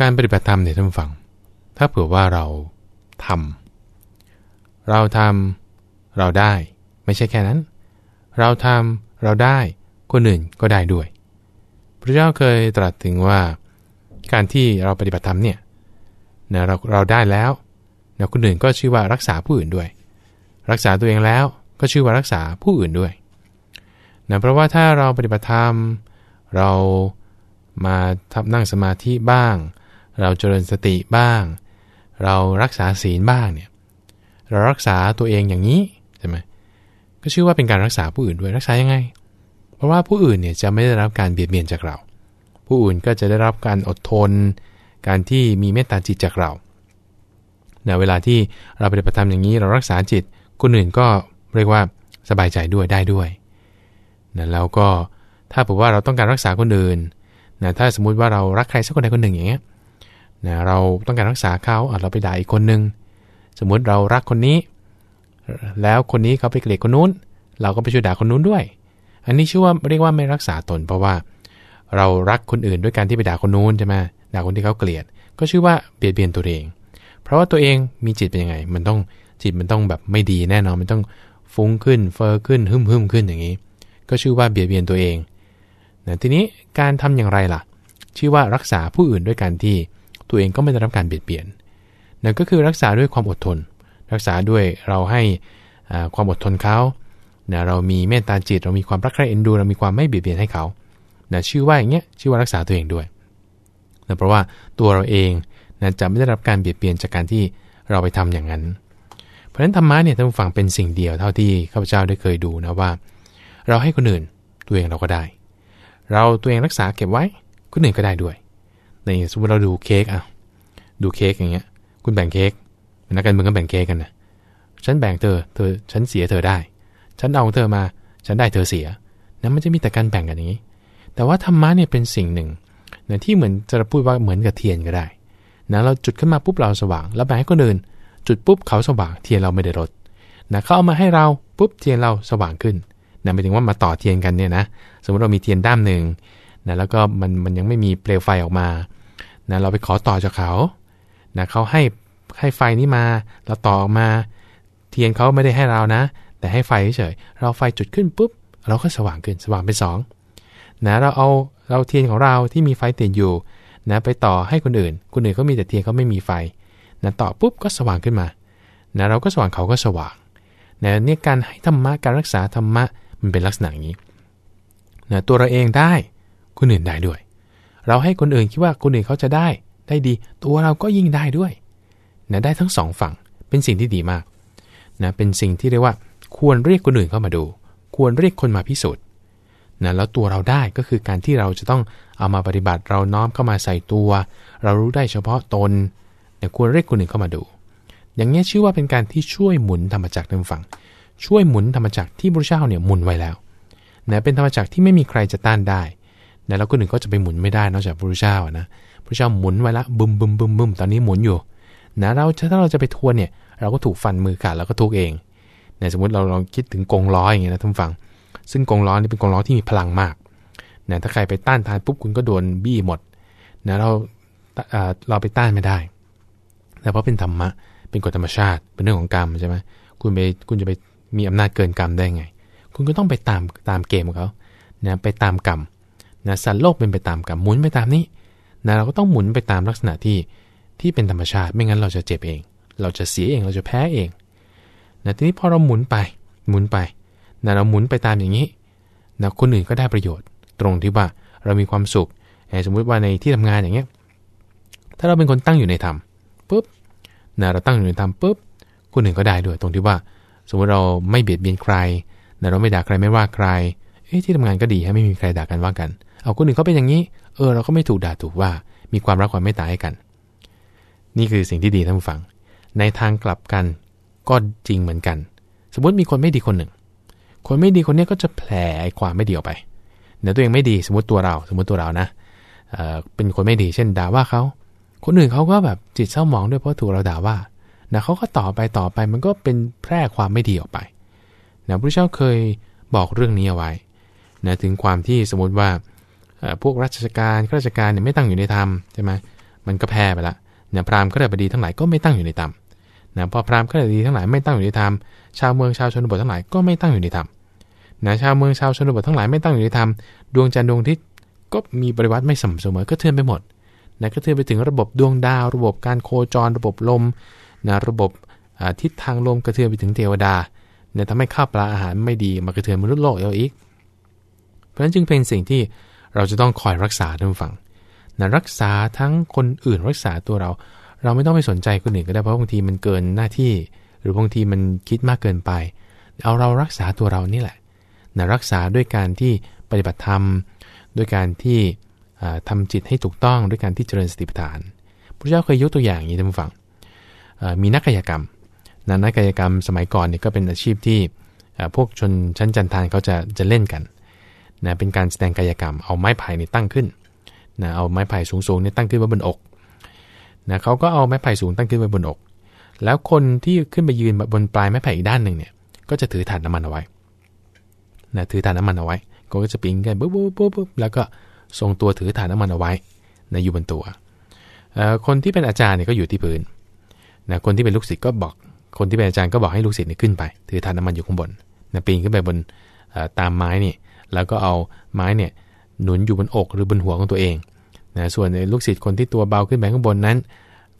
การปฏิบัติธรรมเนี่ยท่านฟัง ถ้าเผื่อว่าเราทำเราทำเราได้ไม่ใช่แค่นั้น เราทำเราได้คนอื่นก็ได้ด้วย พระเจ้าเคยตรัสถึงว่า การที่เราปฏิบัติธรรมเนี่ยนะเราเราได้แล้วนะคนอื่นก็ชื่อว่ารักษาผู้อื่นด้วย รักษาตัวเองแล้วก็ชื่อว่ารักษาผู้อื่นด้วยนะเพราะว่าถ้าเราปฏิบัติธรรม เรามาทำนั่งสมาธิบ้าง เราเจริญสติบ้าง เรารักษาศีลบ้างเนี่ยเรารักษาตัวเองอย่างนี้ใช่ไหมก็ชื่อว่าเป็นการรักษาผู้อื่นด้วยรักษายังไง เพราะว่าผู้อื่นเนี่ยจะไม่ได้รับการเบียดเบียนจากเรา ผู้อื่นก็จะได้รับการอดทน การที่มีเมตตาจิตจากเราเนะเวลาที่เราปฏิบัติธรรมอย่างนี้ เรารักษาจิตคนอื่นก็เรียกว่าสบายใจด้วยได้ด้วยนะแล้วก็ถ้าบอกว่าเราต้องการรักษาคนอื่นนะถ้าสมมุติว่าเรารักใครสักคนใดคนหนึ่งอย่างเงี้ย นะเราต้องการรักษาเขาเราไปด่าอีกคนนึง สมมุติเรารักคนนี้ แล้วคนนี้เขาไปเกลียดคนนู้น เราก็ไปช่วยด่าคนนู้นด้วย อันนี้ชื่อว่าเรียกว่าไม่รักษาตน เพราะว่า เรารักคนอื่นด้วยการที่ไปด่าคนนู้นใช่ไหมด่าคนที่เขาเกลียด ก็ชื่อว่าเบียดเบียนตัวเอง เพราะว่าตัวเองมีจิตเป็นยังไง มันต้องจิตมันต้องแบบไม่ดีแน่นอนมันต้องฟุ้งขึ้นเฟอ้อขึ้นหึ่มหึมขึ้นอย่างนี้ ก็ชื่อว่าเบียดเบียนตัวเองนะทีนี้การทำอย่างไรล่ะ ชื่อว่ารักษาผู้อื่นด้วยการที่ ตัวเองก็ไม่ได้รับการเบียดเบียนนั่นก็คือรักษาด้วยความอดทน รักษาด้วยเราให้ความอดทนเขานะเรามีเมตตาจิต เรามีความรักใคร่เอ็นดู เรามีความไม่เบียดเบียนให้เขานะชื่อว่าอย่างเงี้ยชื่อว่ารักษาตัวเองด้วยนะเพราะว่าตัวเราเองนะจะไม่ได้รับการเบียดเบียนจากการที่เราไปทำอย่างนั้น เพราะฉะนั้นธรรมะเนี่ยท่านฟังเป็นสิ่งเดียวเท่าที่ข้าพเจ้าได้เคยดูนะว่า เราให้คนอื่นตัวเองเราก็ได้ เราตัวเองรักษาเก็บไว้คนอื่นก็ได้ด้วย ในสมมติเราดูเค้กอะดูเค้กอย่างเงี้ย คุณแบ่งเค้กนักการเมืองก็แบ่งเค้กกันนะฉันแบ่งเธอ เธอฉันเสียเธอได้ ฉันเอาเธอมา ฉันได้เธอเสียนั้นมันจะมีแต่การแบ่งกันอย่างนี้ แต่ว่าธรรมะเนี่ยเป็นสิ่งหนึ่งนะที่เหมือนจะพูดว่าเหมือนกับเทียนก็ได้นะเราจุดขึ้นมาปุ๊บเราสว่าง แล้วแบ่งให้คนอื่น จุดปุ๊บเขาสว่างเทียนเราไม่ได้ลดนะเขาเอามาให้เราปุ๊บเทียนเราสว่างขึ้นนะหมายถึงว่ามาต่อเทียนกันเนี่ยนะ สมมติเรามีเทียนด้ามหนึ่งนะแล้วก็มันมันยังไม่มีเปลวไฟออกมา นะเราไปขอต่อจากเขานะเขาให้ให้ไฟนี้มาเราต่อออกมา เทียนเขาไม่ได้ให้เรานะ แต่ให้ไฟเฉยเราไฟจุดขึ้นปุ๊บ เราก็สว่างขึ้นสว่างเป็น2นะเราเอาเราเทียนของเราที่มีไฟติดอยู่นะไปต่อให้คนอื่น คนอื่นเขามีแต่เทียนเขาไม่มีไฟนะต่อปุ๊บก็สว่างขึ้นมานะเราก็สว่างเขาก็สว่างนะเนี่ยการให้ธรรมะการรักษาธรรมะมันเป็นลักษณะอย่างนี้นะตัวเราเองได้คนอื่นได้ด้วย เราให้คนอื่นคิดว่าคนอื่นเขาจะได้ ได้ดี ตัวเราก็ยิ่งได้ด้วยนะได้ทั้งสองฝั่งเป็นสิ่งที่ดีมากนะเป็นสิ่งที่เรียกว่า ควรเรียกคนอื่นเข้ามาดู ควรเรียกคนมาพิสูจน์นะแล้วตัวเราได้ก็คือการที่เราจะต้องเอามาปฏิบัติเราน้อมเข้ามาใส่ตัว เรารู้ได้เฉพาะตนนะควรเรียกคนอื่นเข้ามาดู อย่างนี้ชื่อว่าเป็นการที่ช่วยหมุนธรรมจักรทางฝั่งช่วยหมุนธรรมจักรที่พระเจ้าเนี่ยหมุนไว้แล้วนะเป็นธรรมจักรที่ไม่มีใครจะต้านได้ นะแล้วคนอื่นก็จะไปหมุนไม่ได้นอกจากพระเจ้านะพระเจ้าหมุนไว้ละบึมบึมบึมบึมตอนนี้หมุนอยู่นะเราถ้าเราจะไปทวนเนี่ย เราก็ถูกฟันมือขาดแล้วก็ทุกเองนะสมมติเราลองคิดถึงกงล้ออย่างเงี้ยนะท่านฟัง ซึ่งกงล้อนี่เป็นกงล้อที่มีพลังมากนะถ้าใครไปต้านทานปุ๊บคุณก็โดนบี้หมดนะเราเราไปต้านไม่ได้แต่เพราะเป็นธรรมะเป็นกฎธรรมชาติ เป็นเรื่องของกรรมใช่ไหมคุณไปคุณจะไปมีอำนาจเกินกรรมได้ไง คุณก็ต้องไปตามตามเกมของเขานะไปตามกรรม นะสัตว์โลกเป็นไปตามกรรมหมุนไปตามนี้นะเราก็ต้องหมุนไปตามลักษณะที่ที่เป็นธรรมชาติ ไม่งั้นเราจะเจ็บเอง เราจะเสียเองเราจะแพ้เองนะทีนี้พอเราหมุนไปหมุนไปนะเราหมุนไปตามอย่างนี้นะคนอื่นก็ได้ประโยชน์ ตรงที่ว่าเรามีความสุขสมมุติว่าในที่ทำงานอย่างเงี้ยถ้าเราเป็นคนตั้งอยู่ในธรรมปุ๊บนะเราตั้งอยู่ในธรรมปุ๊บคนอื่นก็ได้ด้วย ตรงที่ว่า สมมติเราไม่เบียดเบียนใครนะเราไม่ด่าใครไม่ว่าใครเอ้ที่ทำงานก็ดีให้ไม่มีใครด่ากันว่ากัน เอาคนอื่นเขาเป็นอย่างนี้ เออเราก็ไม่ถูกด่าถูกว่า มีความรักความเมตตายให้กัน นี่คือสิ่งที่ดีท่านผู้ฟัง ในทางกลับกันก็จริงเหมือนกัน สมมติมีคนไม่ดีคนหนึ่ง คนไม่ดีคนนี้ก็จะแผ่ไอ้ความไม่ดีออกไปเดี๋ยวตัวเองไม่ดีสมมติตัวเรา สมมติตัวเรานะเออเป็นคนไม่ดีเช่นด่าว่าเขาคนอื่นเขาก็แบบจิตเศร้าหมองด้วยเพราะถูกเราด่าว่านะเขาก็ต่อไปต่อไปมันก็เป็นแพร่ความไม่ดีออกไปนะพระเจ้าเคยบอกเรื่องนี้เอาไว้นะถึงความที่สมมติว่า พวกราชการข้าราชการเนี่ยไม่ตั้งอยู่ในธรรมใช่ไหมมันก็แพ้ไปละเนี่ยพราหมณ์ก็ได้บดีทั้งหลายก็ไม่ตั้งอยู่ในธรรมนะพอพราหมณ์ก็ได้บดีทั้งหลายไม่ตั้งอยู่ในธรรมชาวเมืองชาวชนบททั้งหลายก็ไม่ตั้งอยู่ในธรรมนะชาวเมืองชาวชนบททั้งหลายไม่ตั้งอยู่ในธรรมดวงจันทร์ดวงอาทิตย์ก็มีปริวัติไม่สม่ำเสมอก็เทือนไปหมดนะก็เทือนไปถึงระบบดวงดาว ระบบการโคจร ระบบลมนะระบบทิศทางลมกระเทือนไปถึงเทวดาเนี่ยทำให้ข้าวปลาอาหารไม่ดีมากระเทือนมนุษย์โลกเอาอีก เพราะฉะนั้นจึงเป็นสิ่งที่ เราจะต้องคอยรักษาท่านฟังนะรักษาทั้งคนอื่นรักษาตัวเรา เราไม่ต้องไปสนใจคนอื่นก็ได้เพราะบางทีมันเกินหน้าที่ หรือบางทีมันคิดมากเกินไป เอาเรารักษาตัวเรานี่แหละนะรักษาด้วยการที่ปฏิบัติธรรม ด้วยการที่ทำจิตให้ถูกต้องด้วยการที่เจริญสติปัฏฐาน พระเจ้าเคยยกตัวอย่างอย่างนี้ท่านฟังมีนักกายกรรมนักกายกรรมสมัยก่อนเนี่ยก็เป็นอาชีพที่พวกชนชั้นจันทานเขาจะจะเล่นกัน นะเป็นการแสดงกายกรรม เอาไม้ไผ่นี่ตั้งขึ้นนะเอาไม้ไผ่สูงๆเนี่ยตั้งขึ้นไว้บนอกนะเขาก็เอาไม้ไผ่สูงตั้งขึ้นไว้บนอก แล้วคนที่ขึ้นไปยืนบนปลายไม้ไผ่อีกด้านหนึ่งเนี่ย ก็จะถือถาดน้ำมันเอาไว้นะถือถาดน้ำมันเอาไว้ ก็จะปิ้งกันปุ๊บปุ๊บปุ๊บแล้วก็ทรงตัวถือถาดน้ำมันเอาไว้นะอยู่บนตัว คนที่เป็นอาจารย์เนี่ยก็อยู่ที่พื้นนะคนที่เป็นลูกศิษย์ก็บอก คนที่เป็นอาจารย์ก็บอกให้ลูกศิษย์นี่ขึ้นไป ถือทานน้ำมันอยู่ข้างบนนะปีนขึ้นไปบนตามไม้นี่ แล้วก็เอาไม้เนี่ยหนุนอยู่บนอกหรือบนหัวของตัวเองนะส่วนในลูกศิษย์คนที่ตัวเบาขึ้นไปข้างบนนั้น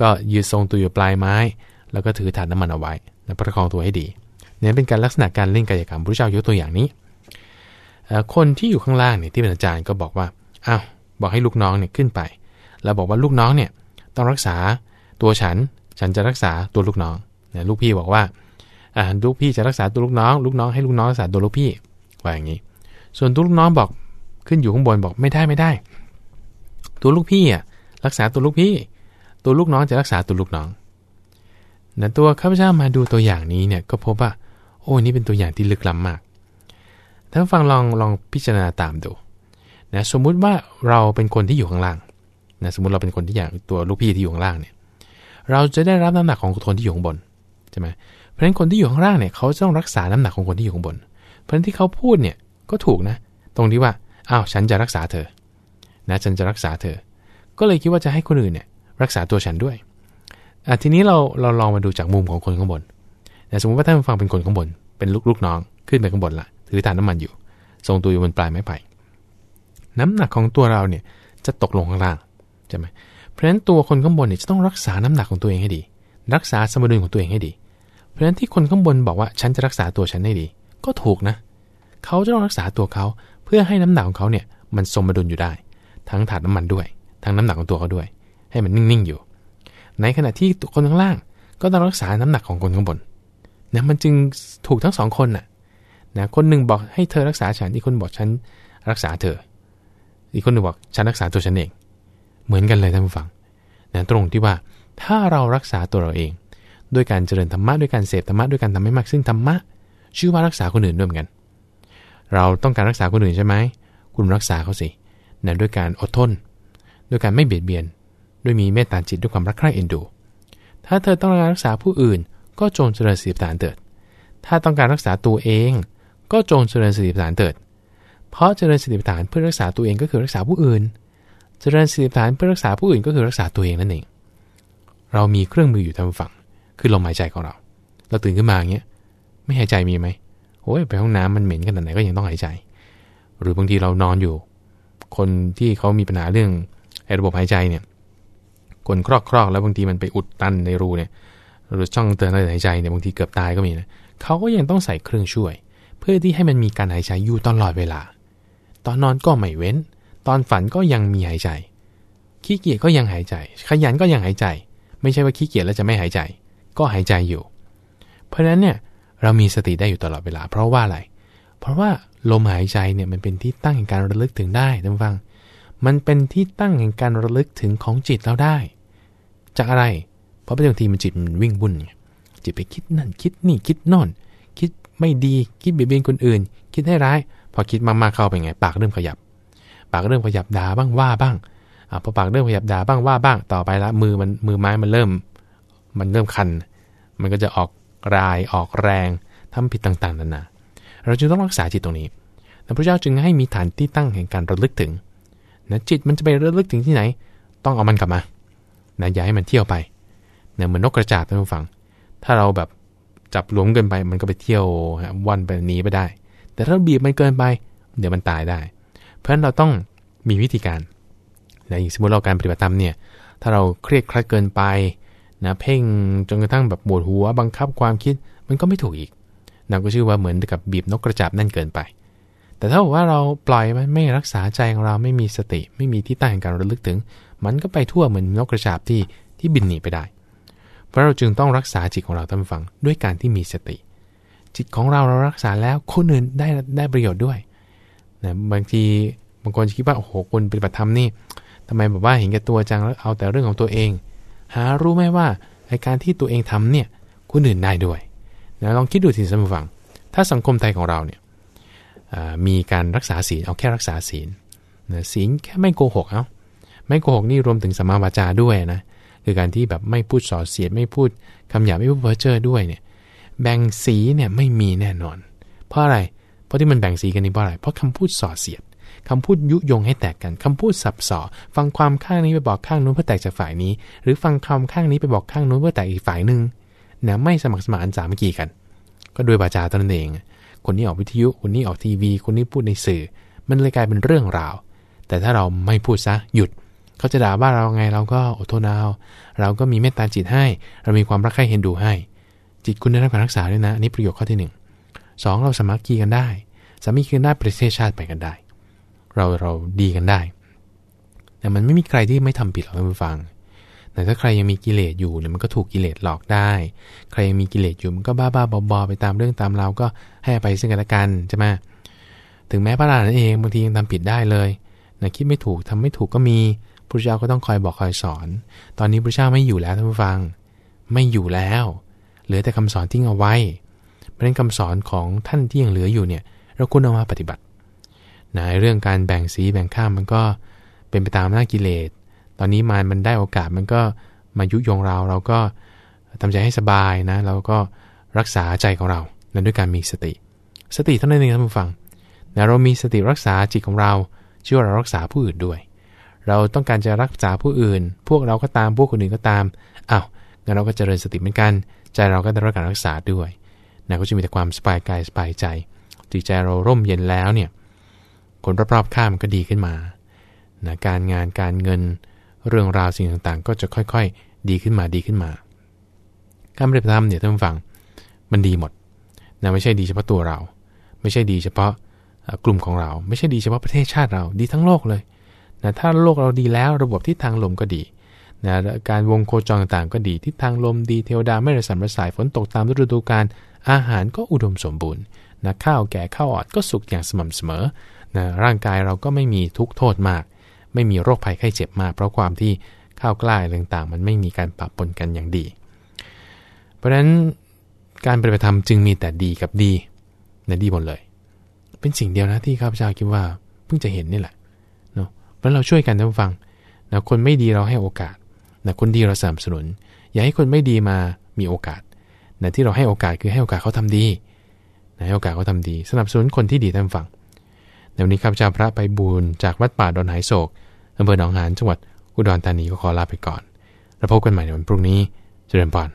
ก็ยืดทรงตัวอยู่ปลายไม้ แล้วก็ถือถานน้ำมันเอาไว้นะประคองตัวให้ดีเนี่ยเป็นการลักษณะการเล่นกายกรรมพระเจ้ายกตัวอย่างนี้ คนที่อยู่ข้างล่างเนี่ยที่เป็นอาจารย์ก็บอกว่าอ้าวบอกให้ลูกน้องเนี่ยขึ้นไป แล้วบอกว่าลูกน้องเนี่ยต้องรักษาตัวฉัน ฉันจะรักษาตัวลูกน้องนะลูกพี่บอกว่าอ่าลูกพี่จะรักษาตัวลูกน้อง ลูกน้องให้ลูกน้องรักษาตัวลูกพี่ว่าอย่างนี้ ส่วนตัวลูกน้องบอกขึ้นอยู่ข้างบนบอกไม่ได้ไม่ได้ ตัวลูกพี่อะรักษาตัวลูกพี่ ตัวลูกน้องจะรักษาตัวลูกน้องนะตัวข้าพเจ้ามาดูตัวอย่างนี้เนี่ยก็พบว่า โอ้นี่เป็นตัวอย่างที่ลึกล้ำมากท่านฟังลองลองพิจารณาตามดูนะสมมุติว่าเราเป็นคนที่อยู่ข้างล่างนะสมมุติเราเป็นคนที่อย่างตัวลูกพี่ที่อยู่ข้างล่างเนี่ยเราจะได้รับน้ำหนักของคนที่อยู่ข้างบนใช่ไหมเพราะฉะนั้นคนที่อยู่ข้างล่างเนี่ยเขาต้องรักษาน้ำหนักของคนที่อยู่ข้างบน เพราะฉะนั้นที่เขาพูดเนี่ย ก็ถูกนะ ตรงที่ว่าอ้าวฉันจะรักษาเธอ นะฉันจะรักษาเธอ ก็เลยคิดว่าจะให้คนอื่นเนี่ยรักษาตัวฉันด้วยอะทีนี้เราเราลองมาดูจากมุมของคนข้างบนนะสมมติว่าท่านฟังเป็นคนข้างบน เป็นลูกลูกน้องขึ้นไปข้างบนละถือฐานน้ามันอยู่ ทรงตัวอยู่บนปลายไม้ไผ่น้ำหนักของตัวเราเนี่ยจะตกลงข้างล่างใช่ไหมเพราะฉะนั้นตัวคนข้างบนเนี่ยจะต้องรักษาน้ำหนักของตัวเองให้ดี รักษาสมดุลของตัวเองให้ดี เพราะฉะนั้นที่คนข้างบนบอกว่าฉันจะรักษาตัวฉันให้ดี ก็ถูกนะเขาจะต้องรักษาตัวเขาเพื่อให้น้ำหนักของเขาเนี่ยมันสมดุลอยู่ได้ ทั้งถาดน้ำมันด้วย ทั้งน้ำหนักของตัวเขาด้วย ให้มันนิ่งๆอยู่ ในขณะที่คนข้างล่างก็ต้องรักษาน้ำหนักของคนข้างบนนะมันจึงถูกทั้งสองคนน่ะนะคนหนึ่งบอกให้เธอรักษาฉันอีกคนบอกฉันรักษาเธอ อีกคนหนึ่งบอกฉันรักษาตัวฉันเอง เหมือนกันเลยท่านผู้ฟังนะตรงที่ว่าถ้าเรารักษาตัวเราเอง ด้วยการเจริญธรรมะด้วยการเสพธรรมะด้วยการทำให้มากซึ่งธรรมะชื่อว่ารักษาคนอื่นด้วยเหมือนกัน เราต้องการรักษาคนอื่นใช่ไหม คุณรักษาเขาสินะด้วยการอดทน ด้วยการไม่เบียดเบียน ด้วยมีเมตตาจิตด้วยความรักใคร่เอ็นดู ถ้าเธอต้องการรักษาผู้อื่น ก็จงเจริญสติปัฏฐานเถิด ถ้าต้องการรักษาตัวเอง ก็จงเจริญสติปัฏฐานเถิด เพราะเจริญสติปัฏฐานเพื่อรักษาตัวเองก็คือรักษาผู้อื่น เจริญสติปัฏฐานเพื่อรักษาผู้อื่นก็คือรักษาตัวเองนั่นเอง เรามีเครื่องมืออยู่ทางฝั่ง คือลมหายใจของเรา เราตื่นขึ้นมาอย่างเงี้ย ไม่หายใจมีไหม โอ้ยไปห้องน้ำมันเหม็นขนาดไหนก็ยังต้องหายใจ หรือบางทีเรานอนอยู่ คนที่เขามีปัญหาเรื่องระบบหายใจเนี่ยคนครอกครอกแล้วบางทีมันไปอุดตันในรูเนี่ยหรือช่องเตือนการหายใจเนี่ยบางทีเกือบตายก็มีนะเขาก็ยังต้องใส่เครื่องช่วย เพื่อที่ให้มันมีการหายใจอยู่ตลอดเวลา ตอนนอนก็ไม่เว้น ตอนฝันก็ยังมีหายใจ ขี้เกียจก็ยังหายใจ ขยันก็ยังหายใจ ไม่ใช่ว่าขี้เกียจแล้วจะไม่หายใจ ก็หายใจอยู่ เพราะฉะนั้นเนี่ย เรามีสติได้อยู่ตลอดเวลา เพราะว่าอะไร เพราะว่าลมหายใจเนี่ยมันเป็นที่ตั้งแห่งการระลึกถึงได้ท่านฟัง มันเป็นที่ตั้งแห่งการระลึกถึงของจิตเราได้ จากอะไร เพราะบางทีมันจิตมันวิ่งวุ่นจิตไปคิดนั่นคิดนี่คิดนอนคิดไม่ดีคิดเบียดเบียนคนอื่น คิดให้ร้าย พอคิดมากๆเข้าไปไง ปากเริ่มขยับ ปากเริ่มขยับด่าบ้างว่าบ้างอพอปากเริ่มขยับด่าบ้างว่าบ้างต่อไปละมือมันมือไม้มันเริ่ม มันเริ่มคัน มันก็จะออก รายออกแรงทำผิดต่างๆนานาเราจึงต้องรักษาจิตตรงนี้พระเจ้าจึงให้มีฐานที่ตั้งแห่งการระลึกถึงนะจิตมันจะไประลึกถึงที่ไหน ต้องเอามันกลับมานะอย่าให้มันเที่ยวไปเนี่ยเหมือนนกกระจาบท่านผู้ฟัง ถ้าเราแบบจับหลวมเกินไปมันก็ไปเที่ยววันไปหนีไปได้ แต่ถ้าบีบมันเกินไป เดี๋ยวมันตายได้ เพราะฉะนั้นเราต้องมีวิธีการนะอย่างสมมติเราการปฏิบัติธรรมเนี่ย ถ้าเราเครียดครัดเกินไป นะเพ่งจนกระทั่งแบบปวดหัวบังคับความคิดมันก็ไม่ถูกอีกนะก็ชื่อว่าเหมือนกับบีบนกกระจาบนั่นเกินไป แต่ถ้าบอกว่าเราปล่อยมันไม่รักษาใจของเราไม่มีสติ ไม่มีที่ตั้งแห่งการระลึกถึง มันก็ไปทั่วเหมือนนกกระจาบที่ที่บินหนีไปได้ เพราะเราจึงต้องรักษาจิตของเราท่านฟังด้วยการที่มีสติ จิตของเราเรารักษาแล้วคนอื่นได้ได้ประโยชน์ด้วยนะบางทีบางคนคิดว่าโอ้โหคนปฏิบัติธรรมนี่ทำไมแบบว่าเห็นแก่ตัวจังแล้วเอาแต่เรื่องของตัวเอง หารู้ไหมว่าในการที่ตัวเองทำเนี่ยคนอื่นได้ด้วยนะลองคิดดูสิสมฟัง ถ้าสังคมไทยของเราเนี่ยมีการรักษาศีลเอาแค่รักษาศีลนะศีลแค่ไม่โกหกเอาไม่โกหกนี่รวมถึงสมาวาจาด้วยนะคือการที่แบบไม่พูดส่อเสียดไม่พูดคำหยาบไม่พูดเพ้อเจ้อด้วยเนี่ยแบ่งสีเนี่ยไม่มีแน่นอน เพราะอะไร เพราะที่มันแบ่งสีกันนี่เพราะอะไร เพราะคำพูดส่อเสียด คำพูดยุยงให้แตกกันคำพูดสับสอฟังความข้างนี้ไปบอกข้างนู้นเพื่อแตกจากฝ่ายนี้ หรือฟังคำข้างนี้ไปบอกข้างนู้นเพื่อแตกอีกฝ่ายหนึ่งนะไม่สมัครสมานสามัคคีกัน ก็โดยวาจาตนเอง คนนี้ออกวิทยุคนนี้ออกทีวี คนนี้พูดในสื่อ มันเลยกลายเป็นเรื่องราว แต่ถ้าเราไม่พูดซะหยุดเขาจะด่าว่าเราไงเราก็อดทนเอาเราก็มีเมตตาจิตให้ เรามีความรักใคร่เห็นดูให้ จิตคุณได้รับการรักษาด้วยนะอันนี้ประโยชน์ข้อที่1งเราสมัครคีกันได้สามีกันได้ประเทศชาติไปกันได้ เราเราดีกันได้ แต่มันไม่มีใครที่ไม่ทำผิดหรอกท่านผู้ฟัง แต่ถ้าใครยังมีกิเลสอยู่เนี่ยมันก็ถูกกิเลสหลอกได้ ใครยังมีกิเลสอยู่มันก็บ้าบ้าบอๆไปตามเรื่องตามเราก็ให้อภัยซึ่งกันและกันใช่ไหมถึงแม้พระรานั่นเองบางทียังทำผิดได้เลยนะคิดไม่ถูกทำไม่ถูกก็มีพระเจ้าก็ต้องคอยบอกคอยสอน ตอนนี้พระเจ้าไม่อยู่แล้วท่านผู้ฟัง ไม่อยู่แล้ว เหลือแต่คำสอนทิ้งเอาไว้เพราะนั้นคำสอนของท่านที่ยังเหลืออยู่เนี่ย เราควรเอามาปฏิบัติ นะเรื่องการแบ่งสีแบ่งข้ามมันก็เป็นไปตามหน้ากิเลส ตอนนี้มารมันได้โอกาสมันก็มายุยงเรา เราก็ทำใจให้สบายนะ เราก็รักษาใจของเรานั้นด้วยการมีสติ สติเท่านั้นเองท่านผู้ฟังนะเรามีสติรักษาจิตของเราชื่อว่าเรารักษาผู้อื่นด้วย เราต้องการจะรักษาผู้อื่น พวกเราก็ตามพวกคนอื่นก็ตามอ้าวงั้นเราก็เจริญสติเหมือนกัน ใจเราก็ได้รับการรักษาด้วยนะก็จะมีแต่ความสบายกายสบายใจจิตใจเราร่มเย็นแล้วเนี่ย คนรอบๆข้ามก็ดีขึ้นมานะการงานการเงินเรื่องราวสิ่งต่างๆ ก็จะค่อยๆ ดีขึ้นมาดีขึ้นมา การปฏิบัติธรรมเนี่ยท่านฟังมันดีหมดนะไม่ใช่ดีเฉพาะตัวเรา ไม่ใช่ดีเฉพาะกลุ่มของเรา ไม่ใช่ดีเฉพาะประเทศชาติเราดีทั้งโลกเลยนะถ้าโลกเราดีแล้วระบบที่ทางลมก็ดีนะการวงโคจรต่างๆ ก็ดีทิศทางลมดีเทวดาไม่ระสัมระสายฝนตกตามฤดูกาลอาหารก็อุดมสมบูรณ์นะข้าวแก่ข้าวอ่อนก็สุกอย่างสม่ำเสมอ นะร่างกายเราก็ไม่มีทุกโทษมาก ไม่มีโรคภัยไข้เจ็บมาก เพราะความที่ข้าวกล้าต่างๆ มันไม่มีการปะปนกันอย่างดี เพราะฉะนั้นการปฏิบัติธรรมจึงมีแต่ดีกับดีนะดีหมดเลย เป็นสิ่งเดียวนะที่ข้าพเจ้าคิดว่าเพิ่งจะเห็นนี่แหละเนาะเพราะเราช่วยกันท่านฟังนะคนไม่ดีเราให้โอกาสนะคนดีเราสนับสนุน อย่าให้คนไม่ดีมามีโอกาสนะที่เราให้โอกาสคือให้โอกาสเขาทำดีนะให้โอกาสเขาทำดี สนับสนุนคนที่ดีท่านฟัง ในวันนี้ข้าพเจ้าพระไปบูรจากวัดป่าดอนหายโศกอำเภอหนองหานจังหวัดอุดรธานีก็ขอลาไปก่อน แล้วพบกันใหม่ในวันพรุ่งนี้ เจริญพร